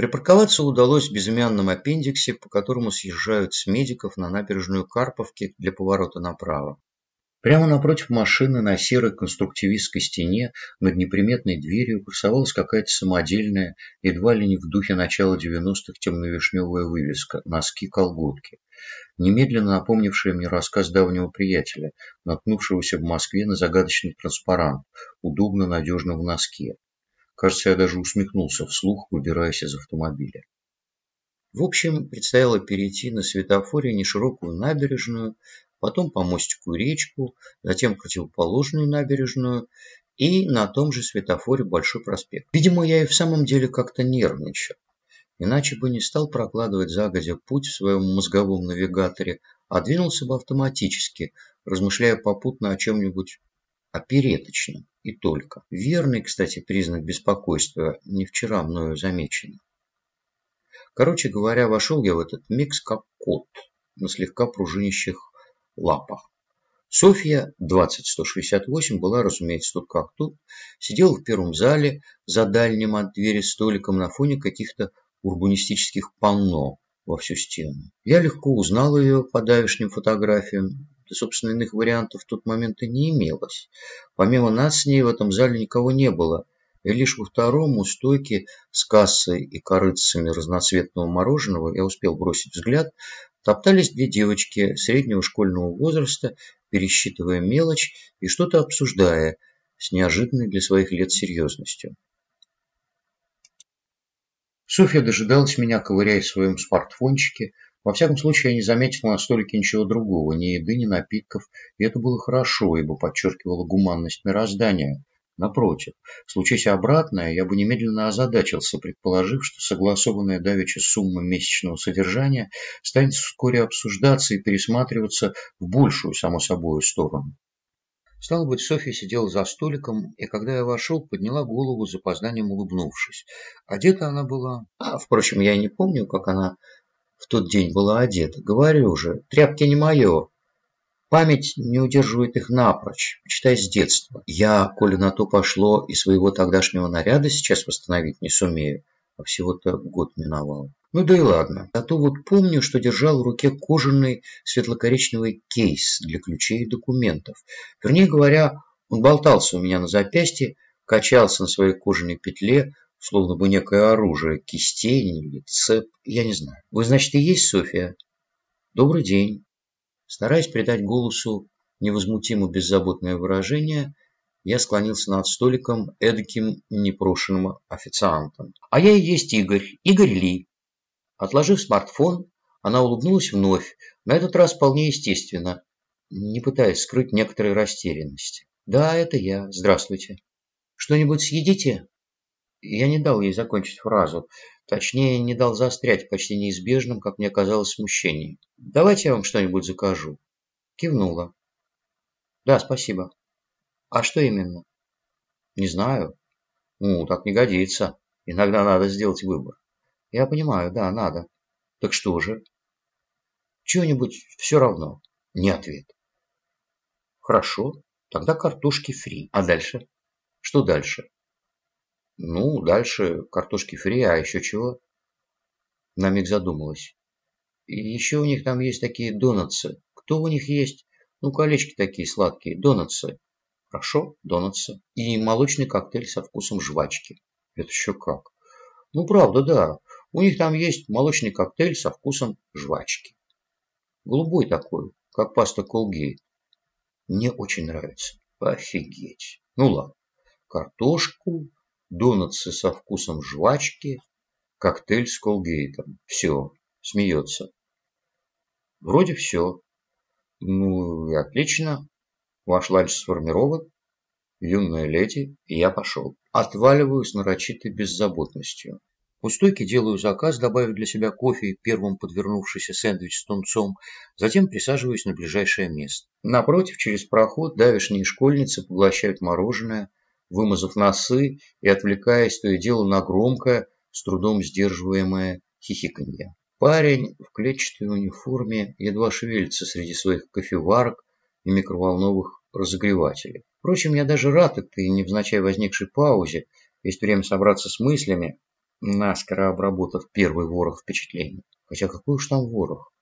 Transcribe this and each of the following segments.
Припарковаться удалось в безымянном аппендиксе, по которому съезжают с медиков на набережную Карповки для поворота направо. Прямо напротив машины на серой конструктивистской стене над неприметной дверью красовалась какая-то самодельная, едва ли не в духе начала 90-х темно-вишневая вывеска «Носки-колготки», немедленно напомнившая мне рассказ давнего приятеля, наткнувшегося в Москве на загадочный транспарант, удобно надежно в носке. Кажется, я даже усмехнулся вслух, выбираясь из автомобиля. В общем, предстояло перейти на светофоре неширокую набережную, потом по мостику речку, затем противоположную набережную и на том же светофоре Большой проспект. Видимо, я и в самом деле как-то нервничал. Иначе бы не стал прокладывать загодя путь в своем мозговом навигаторе, а двинулся бы автоматически, размышляя попутно о чем-нибудь опереточном и только. Верный, кстати, признак беспокойства, не вчера мною замеченный. Короче говоря, вошел я в этот микс как кот на слегка пружинящих лапах. Софья, 20168, была, разумеется, тут как тут, сидела в первом зале за дальним от двери столиком на фоне каких-то урбанистических панно во всю стену. Я легко узнал ее по давешним фотографиям, собственно, иных вариантов в тот момент и не имелось. Помимо нас с ней в этом зале никого не было, и лишь во втором у стойки с кассой и корыцами разноцветного мороженого я успел бросить взгляд, топтались две девочки среднего школьного возраста, пересчитывая мелочь и что-то обсуждая с неожиданной для своих лет серьезностью. Софья дожидалась меня, ковыряясь в своем смартфончике. Во всяком случае, я не заметил на столике ничего другого, ни еды, ни напитков, и это было хорошо, ибо подчеркивало гуманность мироздания. Напротив, случись обратное, я бы немедленно озадачился, предположив, что согласованная давеча сумма месячного содержания станет вскоре обсуждаться и пересматриваться в большую, само собой, сторону. Стало быть, Софья сидела за столиком, и когда я вошел, подняла голову, с запозданием улыбнувшись. Одета она была... А, впрочем, я не помню, как она в тот день была одета. Говорю же, тряпки не мое. Память не удерживает их напрочь, почитай с детства. Я, коли на то пошло, и своего тогдашнего наряда сейчас восстановить не сумею, а всего-то год миновал. Ну да и ладно. А то вот помню, что держал в руке кожаный светло-коричневый кейс для ключей и документов. Вернее говоря, он болтался у меня на запястье, качался на своей кожаной петле, словно бы некое оружие, кистень или цеп, я не знаю. Вы, значит, и есть Софья? Добрый день. Стараясь придать голосу невозмутимо беззаботное выражение, я склонился над столиком эдаким непрошенным официантом. «А я и есть Игорь, Игорь Ли». Отложив смартфон, она улыбнулась вновь, на этот раз вполне естественно, не пытаясь скрыть некоторой растерянности. «Да, это я. Здравствуйте. Что-нибудь съедите?» Я не дал ей закончить фразу. Точнее, не дал застрять почти неизбежном, как мне казалось, смущении. «Давайте я вам что-нибудь закажу». Кивнула. «Да, спасибо». «А что именно?» «Не знаю». «Ну, так не годится. Иногда надо сделать выбор». «Я понимаю, да, надо». «Так что же?» «Чего-нибудь все равно». Не ответ. «Хорошо, тогда картошки фри. А дальше?» «Что дальше?» Ну, дальше картошки фри, а еще чего? На миг задумалась. И еще у них там есть такие донатсы. Кто у них есть? Ну, колечки такие сладкие, донатсы. Хорошо, донатсы. И молочный коктейль со вкусом жвачки. Это еще как? Ну, правда, да. У них там есть молочный коктейль со вкусом жвачки. Голубой такой, как паста Колгейт. Мне очень нравится. Офигеть. Ну ладно. Картошку, донатсы со вкусом жвачки, коктейль с колгейтом. Все, смеется. Вроде все. Ну и отлично. Ваш ланч сформирован. Юная леди, я пошел. Отваливаю с нарочитой беззаботностью. У стойки делаю заказ, добавив для себя кофе и первым подвернувшийся сэндвич с тунцом, затем присаживаюсь на ближайшее место. Напротив, через проход, давишние школьницы поглощают мороженое, вымазав носы и отвлекаясь то и дело на громкое, с трудом сдерживаемое хихиканье. Парень в клетчатой униформе едва шевелится среди своих кофеварок и микроволновых разогревателей. Впрочем, я даже рад этой невзначай возникшей паузе. Есть время собраться с мыслями. наскоро обработав первый ворох впечатлений. Хотя какой уж там ворох?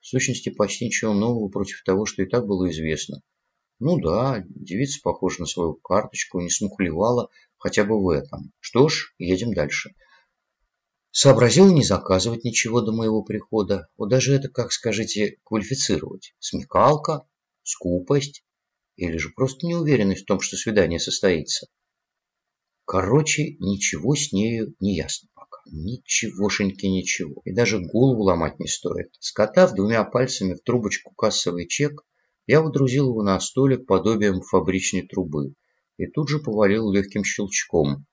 В сущности, почти ничего нового против того, что и так было известно. Ну да, девица похожа на свою карточку, не смухлевала хотя бы в этом. Что ж, едем дальше. Сообразил не заказывать ничего до моего прихода. Вот даже это, как скажите, квалифицировать. Смекалка, скупость или же просто неуверенность в том, что свидание состоится. Короче, ничего с нею не ясно пока. Ничегошеньки ничего. И даже голову ломать не стоит. Скотав двумя пальцами в трубочку кассовый чек, я водрузил его на столик подобием фабричной трубы и тут же повалил легким щелчком.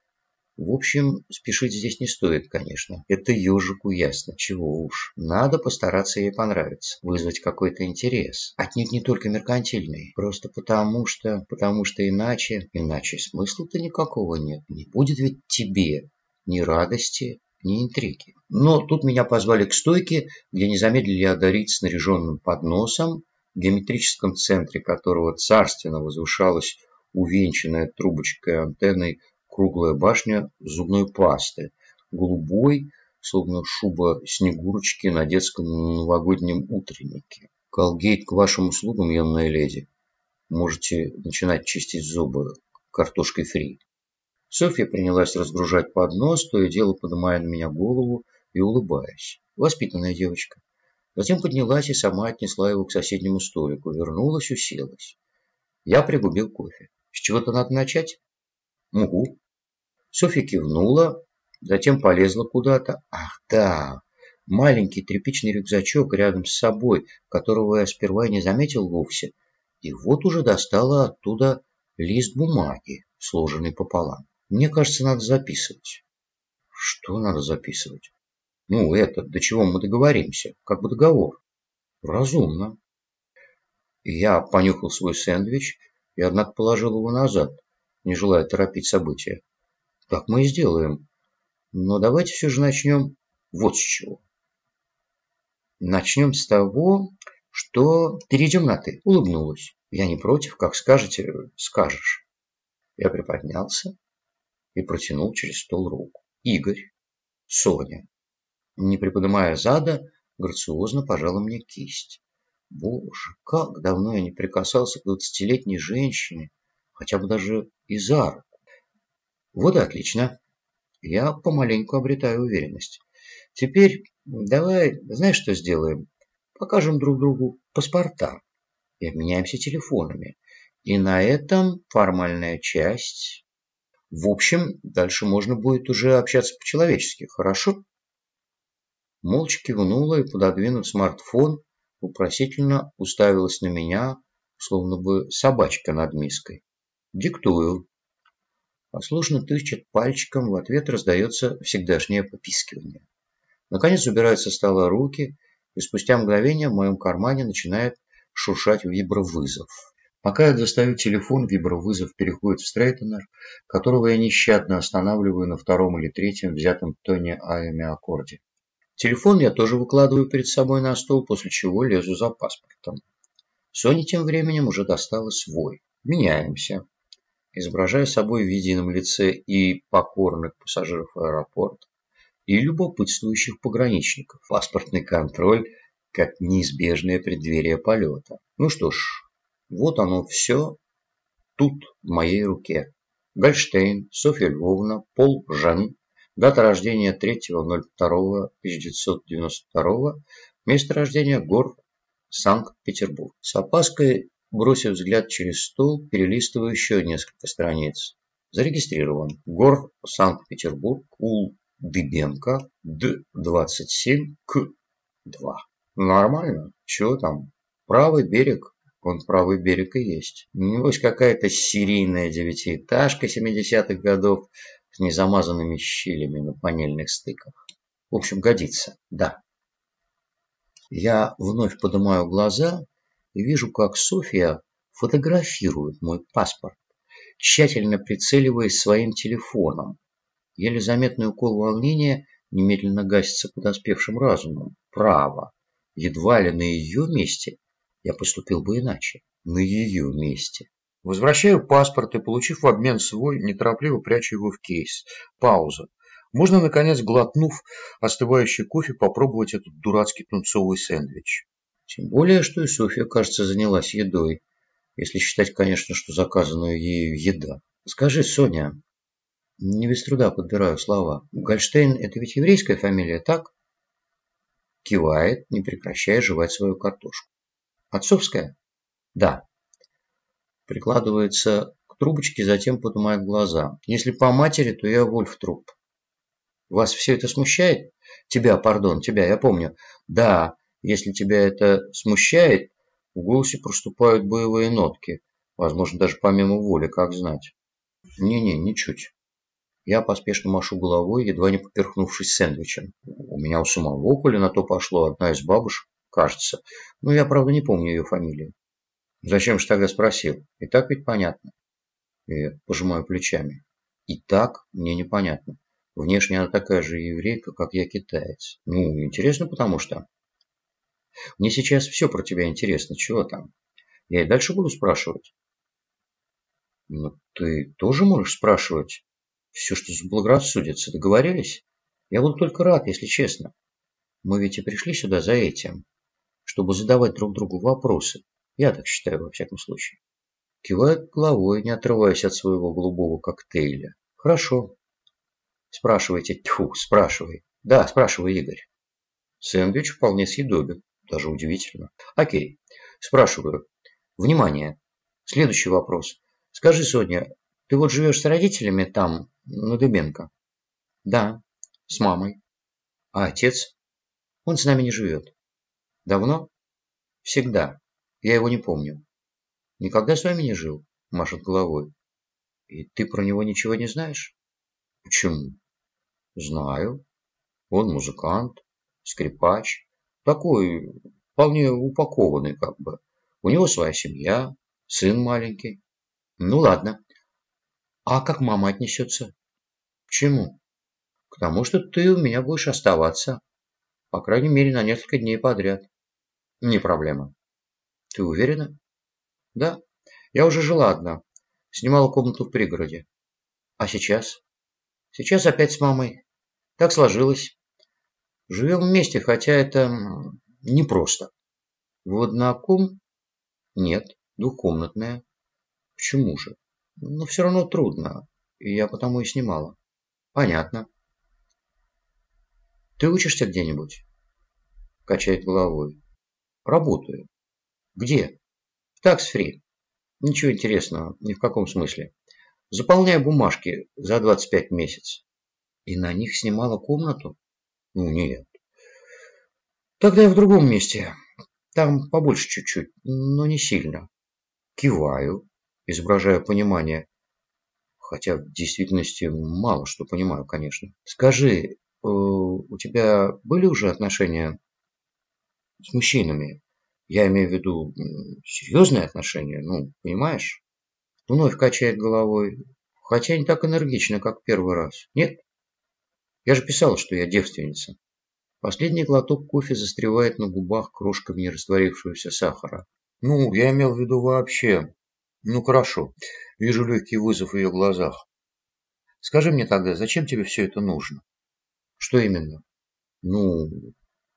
В общем, спешить здесь не стоит, конечно. Это ежику ясно, чего уж. Надо постараться ей понравиться, вызвать какой-то интерес. Отнюдь не только меркантильный. Просто потому что... Потому что иначе... Иначе смысла-то никакого нет. Не будет ведь тебе ни радости, ни интриги. Но тут меня позвали к стойке, где не замедлили одарить снаряженным подносом, геометрическом центре которого царственно возвышалась увенчанная трубочкой антенной круглая башня зубной пасты, голубой, словно шуба снегурочки на детском новогоднем утреннике. Колгейт к вашим услугам, юная леди. Можете начинать чистить зубы картошкой фри. Софья принялась разгружать поднос, то и дело поднимая на меня голову и улыбаясь. Воспитанная девочка. Затем поднялась и сама отнесла его к соседнему столику. Вернулась, уселась. Я пригубил кофе. С чего-то надо начать? Угу. Софья кивнула, затем полезла куда-то. Ах, да, маленький тряпичный рюкзачок рядом с собой, которого я сперва не заметил вовсе. И вот уже достала оттуда лист бумаги, сложенный пополам. Мне кажется, надо записывать. Что надо записывать? Ну, это, до чего мы договоримся, как бы договор. Разумно. Я понюхал свой сэндвич и, однако, положил его назад, не желая торопить события. Так мы и сделаем. Но давайте все же начнем вот с чего. Начнем с того, что перейдем на «ты». Улыбнулась. Я не против, как скажете, скажешь. Я приподнялся и протянул через стол руку. Игорь, Соня, не приподнимая зада, грациозно пожала мне кисть. Боже, как давно я не прикасался к двадцатилетней женщине, хотя бы даже и за руку. Вот и отлично. Я помаленьку обретаю уверенность. Теперь давай, знаешь, что сделаем? Покажем друг другу паспорта и обменяемся телефонами. И на этом формальная часть. В общем, дальше можно будет уже общаться по-человечески, хорошо? Молча кивнула и, пододвинув смартфон, вопросительно уставилась на меня, словно бы собачка над миской. Диктую. Послушно тычет пальчиком, в ответ раздается всегдашнее попискивание. Наконец убирает со стола руки, и спустя мгновение в моем кармане начинает шуршать вибровызов. Пока я достаю телефон, вибровызов переходит в стрейтенер, которого я нещадно останавливаю на втором или третьем взятом тоне Айами аккорде. Телефон я тоже выкладываю перед собой на стол, после чего лезу за паспортом. Соня тем временем уже достала свой. Меняемся изображая собой в едином лице и покорных пассажиров аэропорта, и любопытствующих пограничников. Паспортный контроль как неизбежное преддверие полета. Ну что ж, вот оно все тут, в моей руке. Гольштейн, Софья Львовна, Пол Жан, дата рождения 3.02.1992, место рождения Гор, Санкт-Петербург. С опаской Бросив взгляд через стол, перелистываю еще несколько страниц. Зарегистрирован. Гор, Санкт-Петербург, Ул, Дыбенко, Д-27, К-2. Нормально. Чего там? Правый берег. Он правый берег и есть. Небось какая-то серийная девятиэтажка 70-х годов с незамазанными щелями на панельных стыках. В общем, годится. Да. Я вновь поднимаю глаза и вижу, как Софья фотографирует мой паспорт, тщательно прицеливаясь своим телефоном. Еле заметный укол волнения немедленно гасится подоспевшим разумом. Право. Едва ли на ее месте я поступил бы иначе. На ее месте. Возвращаю паспорт и, получив в обмен свой, неторопливо прячу его в кейс. Пауза. Можно, наконец, глотнув остывающий кофе, попробовать этот дурацкий тунцовый сэндвич. Тем более, что и Софья, кажется, занялась едой. Если считать, конечно, что заказанную ею еда. Скажи, Соня, не без труда подбираю слова. Гольштейн – это ведь еврейская фамилия, так? Кивает, не прекращая жевать свою картошку. Отцовская? Да. Прикладывается к трубочке, затем поднимает глаза. Если по матери, то я Вольф Труп. Вас все это смущает? Тебя, пардон, тебя, я помню. Да, если тебя это смущает, в голосе проступают боевые нотки. Возможно, даже помимо воли, как знать. Не-не, ничуть. Я поспешно машу головой, едва не поперхнувшись сэндвичем. У меня у самого коли на то пошло одна из бабушек, кажется. Но я, правда, не помню ее фамилию. Зачем же тогда спросил? И так ведь понятно. Я пожимаю плечами. И так мне непонятно. Внешне она такая же еврейка, как я китаец. Ну, интересно, потому что... Мне сейчас все про тебя интересно. Чего там? Я и дальше буду спрашивать. Ну, ты тоже можешь спрашивать все, что заблагорассудится. Договорились? Я буду только рад, если честно. Мы ведь и пришли сюда за этим, чтобы задавать друг другу вопросы. Я так считаю, во всяком случае. Кивает головой, не отрываясь от своего голубого коктейля. Хорошо. Спрашивайте. Тьфу, спрашивай. Да, спрашивай, Игорь. Сэндвич вполне съедобен. Даже удивительно. Окей. Спрашиваю. Внимание. Следующий вопрос. Скажи, Соня, ты вот живешь с родителями там, на Дыбенко? Да, с мамой. А отец? Он с нами не живет. Давно? Всегда. Я его не помню. Никогда с вами не жил? Машет головой. И ты про него ничего не знаешь? Почему? Знаю. Он музыкант, скрипач. Такой, вполне упакованный как бы. У него своя семья, сын маленький. Ну ладно. А как мама отнесется? К чему? К тому, что ты у меня будешь оставаться. По крайней мере, на несколько дней подряд. Не проблема. Ты уверена? Да. Я уже жила одна. Снимала комнату в пригороде. А сейчас? Сейчас опять с мамой. Так сложилось. Живем вместе, хотя это непросто. В одноком? Нет, двухкомнатная. Почему же? Но все равно трудно. И я потому и снимала. Понятно. Ты учишься где-нибудь? Качает головой. Работаю. Где? В такс-фри. Ничего интересного, ни в каком смысле. Заполняю бумажки за 25 месяцев. И на них снимала комнату? Ну, нет. Тогда я в другом месте. Там побольше чуть-чуть, но не сильно. Киваю, изображая понимание. Хотя в действительности мало что понимаю, конечно. Скажи, э, у тебя были уже отношения с мужчинами? Я имею в виду серьезные отношения, ну, понимаешь? Вновь качает головой, хотя не так энергично, как первый раз. Нет? Я же писал, что я девственница. Последний глоток кофе застревает на губах крошками нерастворившегося сахара. Ну, я имел в виду вообще. Ну, хорошо. Вижу легкий вызов в ее глазах. Скажи мне тогда, зачем тебе все это нужно? Что именно? Ну,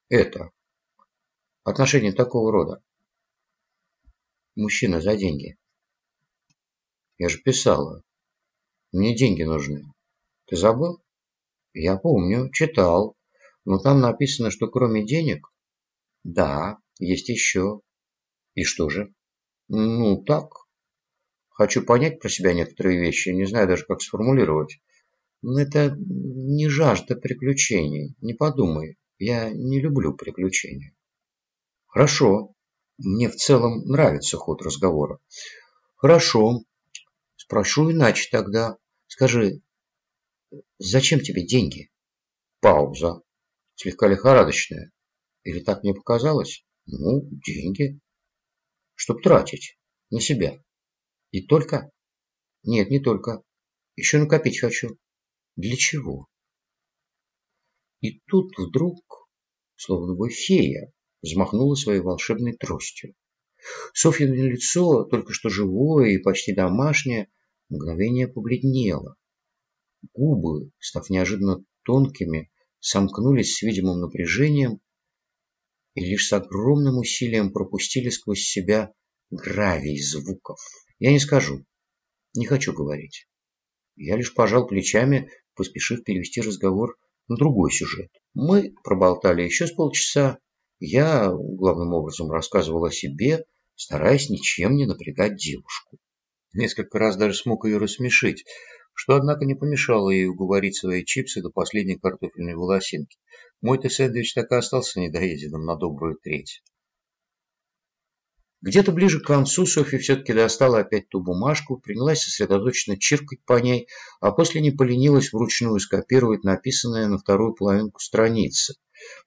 это. Отношения такого рода. Мужчина за деньги. Я же писала. Мне деньги нужны. Ты забыл? Я помню, читал. Но там написано, что кроме денег... Да, есть еще. И что же? Ну, так. Хочу понять про себя некоторые вещи. Не знаю даже, как сформулировать. Но это не жажда приключений. Не подумай. Я не люблю приключения. Хорошо. Мне в целом нравится ход разговора. Хорошо. Спрошу иначе тогда. Скажи, зачем тебе деньги? Пауза. Слегка лихорадочная. Или так мне показалось? Ну, деньги. Чтоб тратить. На себя. И только? Нет, не только. Еще накопить хочу. Для чего? И тут вдруг, словно бы фея, взмахнула своей волшебной тростью. Софьино лицо, только что живое и почти домашнее, мгновение побледнело. Губы, став неожиданно тонкими, сомкнулись с видимым напряжением и лишь с огромным усилием пропустили сквозь себя гравий звуков. Я не скажу, не хочу говорить. Я лишь пожал плечами, поспешив перевести разговор на другой сюжет. Мы проболтали еще с полчаса. Я главным образом рассказывал о себе, стараясь ничем не напрягать девушку. Несколько раз даже смог ее рассмешить, что, однако, не помешало ей уговорить свои чипсы до последней картофельной волосинки. Мой-то сэндвич так и остался недоеденным на добрую треть. Где-то ближе к концу Софья все-таки достала опять ту бумажку, принялась сосредоточенно чиркать по ней, а после не поленилась вручную скопировать написанное на вторую половинку страницы.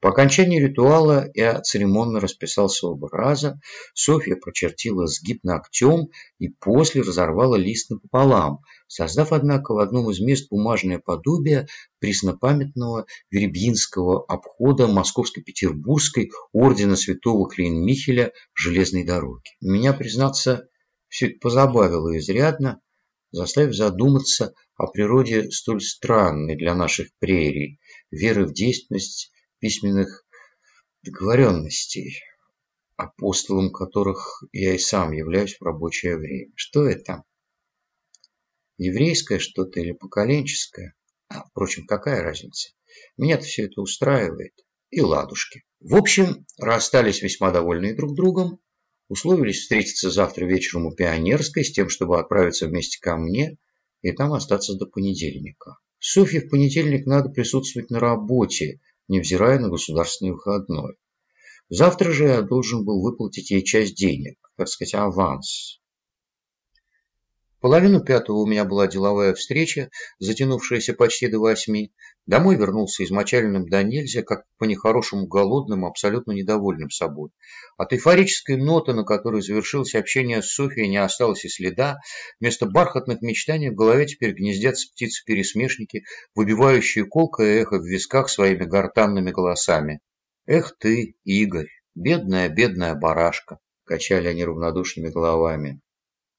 По окончании ритуала я церемонно расписался оба раза, Софья прочертила сгиб ногтем и после разорвала лист напополам, создав, однако, в одном из мест бумажное подобие преснопамятного Веребьинского обхода Московско-Петербургской ордена святого Клейн-Михеля железной дороги. Меня, признаться, все это позабавило изрядно, заставив задуматься о природе столь странной для наших прерий, веры в действенность письменных договоренностей, апостолом которых я и сам являюсь в рабочее время. Что это? Еврейское что-то или поколенческое? А, впрочем, какая разница? Меня-то все это устраивает. И ладушки. В общем, расстались весьма довольные друг другом, условились встретиться завтра вечером у Пионерской с тем, чтобы отправиться вместе ко мне и там остаться до понедельника. Софье в понедельник надо присутствовать на работе, невзирая на государственный выходной. Завтра же я должен был выплатить ей часть денег, так сказать, аванс. Половину пятого у меня была деловая встреча, затянувшаяся почти до восьми. Домой вернулся измочаленным до нельзя, как по нехорошему голодным, абсолютно недовольным собой. От эйфорической ноты, на которой завершилось общение с Софией, не осталось и следа. Вместо бархатных мечтаний в голове теперь гнездятся птицы-пересмешники, выбивающие колкое эхо в висках своими гортанными голосами. «Эх ты, Игорь, бедная, бедная барашка!» – качали они равнодушными головами.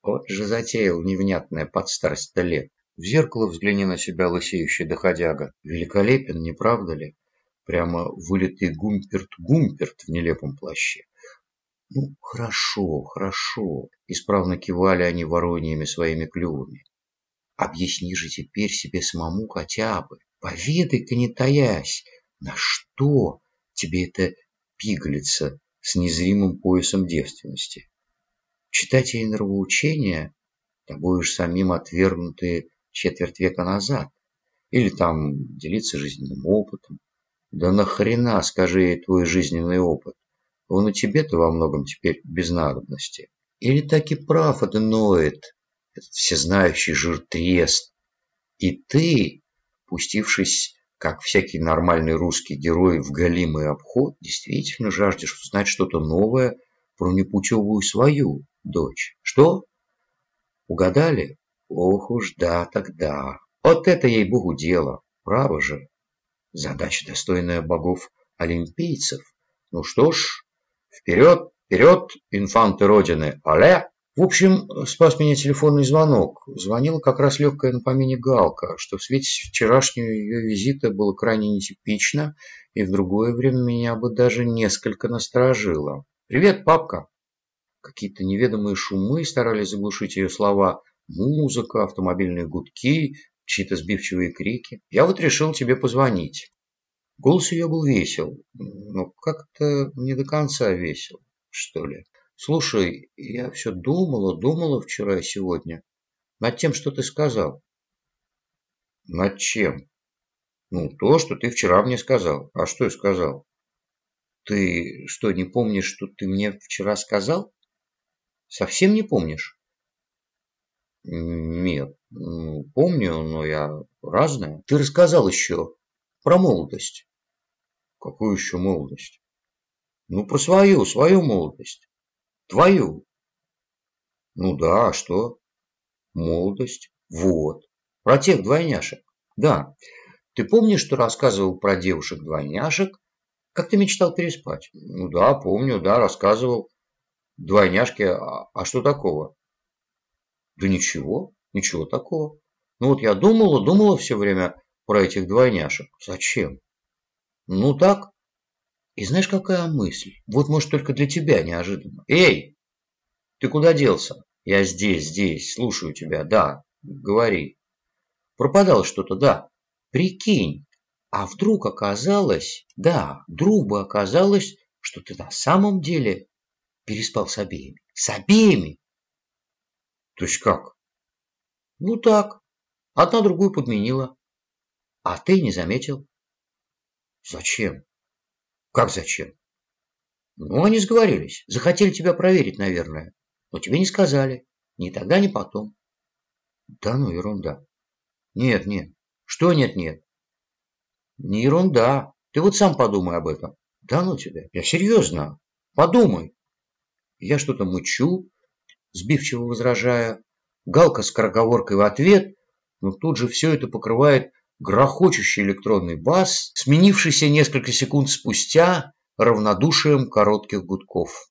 Вот же затеял невнятное под старость-то лет. В зеркало взгляни на себя, лысеющий доходяга. Великолепен, не правда ли? Прямо вылитый гумперт-гумперт в нелепом плаще. Ну, хорошо, хорошо. Исправно кивали они вороньями своими клювами. Объясни же теперь себе самому хотя бы. Поведай-ка, не таясь, на что тебе это пигалица с незримым поясом девственности? Читать ей нравоучения, да будешь самим отвергнутые четверть века назад. Или там делиться жизненным опытом. Да нахрена, скажи твой жизненный опыт? Он и тебе-то во многом теперь без надобности. Или так и прав это ноет, этот всезнающий жиртрест. И ты, пустившись, как всякий нормальный русский герой, в галимый обход, действительно жаждешь узнать что-то новое про непутевую свою, дочь. Что? Угадали? Ох уж да, тогда. Вот это, ей-богу, дело. Право же. Задача, достойная богов-олимпийцев. Ну что ж, вперед, вперед, инфанты Родины, але! В общем, спас меня телефонный звонок. Звонила как раз легкая на помине Галка, что в свете вчерашнего ее визита было крайне нетипично, и в другое время меня бы даже несколько насторожило. «Привет, папка!» Какие-то неведомые шумы старались заглушить ее слова. Музыка, автомобильные гудки, чьи-то сбивчивые крики. Я вот решил тебе позвонить. Голос ее был весел, но как-то не до конца весел, что ли. Слушай, я все думала, думала вчера и сегодня над тем, что ты сказал. Над чем? Ну, то, что ты вчера мне сказал. А что я сказал? Ты что, не помнишь, что ты мне вчера сказал? Совсем не помнишь? Нет, ну, помню, но я разная. Ты рассказал еще про молодость. Какую еще молодость? Ну, про свою, свою молодость. Твою. Ну да, а что? Молодость. Вот. Про тех двойняшек. Да. Ты помнишь, что рассказывал про девушек-двойняшек? Как ты мечтал переспать? Ну да, помню, да, рассказывал. Двойняшки, а, а что такого? Да ничего, ничего такого. Ну вот я думала, думала все время про этих двойняшек. Зачем? Ну так. И знаешь, какая мысль? Вот, может, только для тебя неожиданно. Эй, ты куда делся? Я здесь, здесь, слушаю тебя, да, говори. Пропадало что-то, да. Прикинь, а вдруг оказалось, да, вдруг бы оказалось, что ты на самом деле переспал с обеими. С обеими! То есть как? Ну так, одна другую подменила. А ты не заметил. Зачем? Как зачем? Ну, они сговорились. Захотели тебя проверить, наверное. Но тебе не сказали. Ни тогда, ни потом. Да ну, ерунда. Нет, нет. Что нет, нет? Не ерунда. Ты вот сам подумай об этом. Да ну тебя. Я серьезно. Подумай. Я что-то мычу, сбивчиво возражая. Галка с короговоркой в ответ, но тут же все это покрывает грохочущий электронный бас, сменившийся несколько секунд спустя равнодушием коротких гудков.